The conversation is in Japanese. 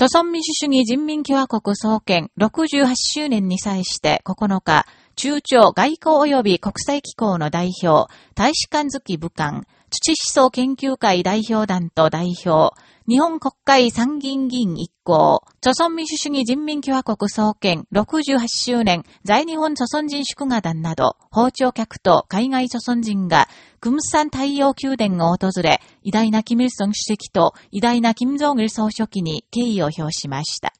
朝鮮民主主義人民共和国創建68周年に際して9日、中朝外交及び国際機構の代表、大使館付き武官、土思想研究会代表団と代表、日本国会参議院議員一行、朝鮮民主主義人民共和国創建68周年在日本朝鮮人祝賀団など、包丁客と海外朝鮮人が、クムサン太陽宮殿を訪れ、偉大なキム・イルソン主席と偉大なキム・ジョン・ル総書記に敬意を表しました。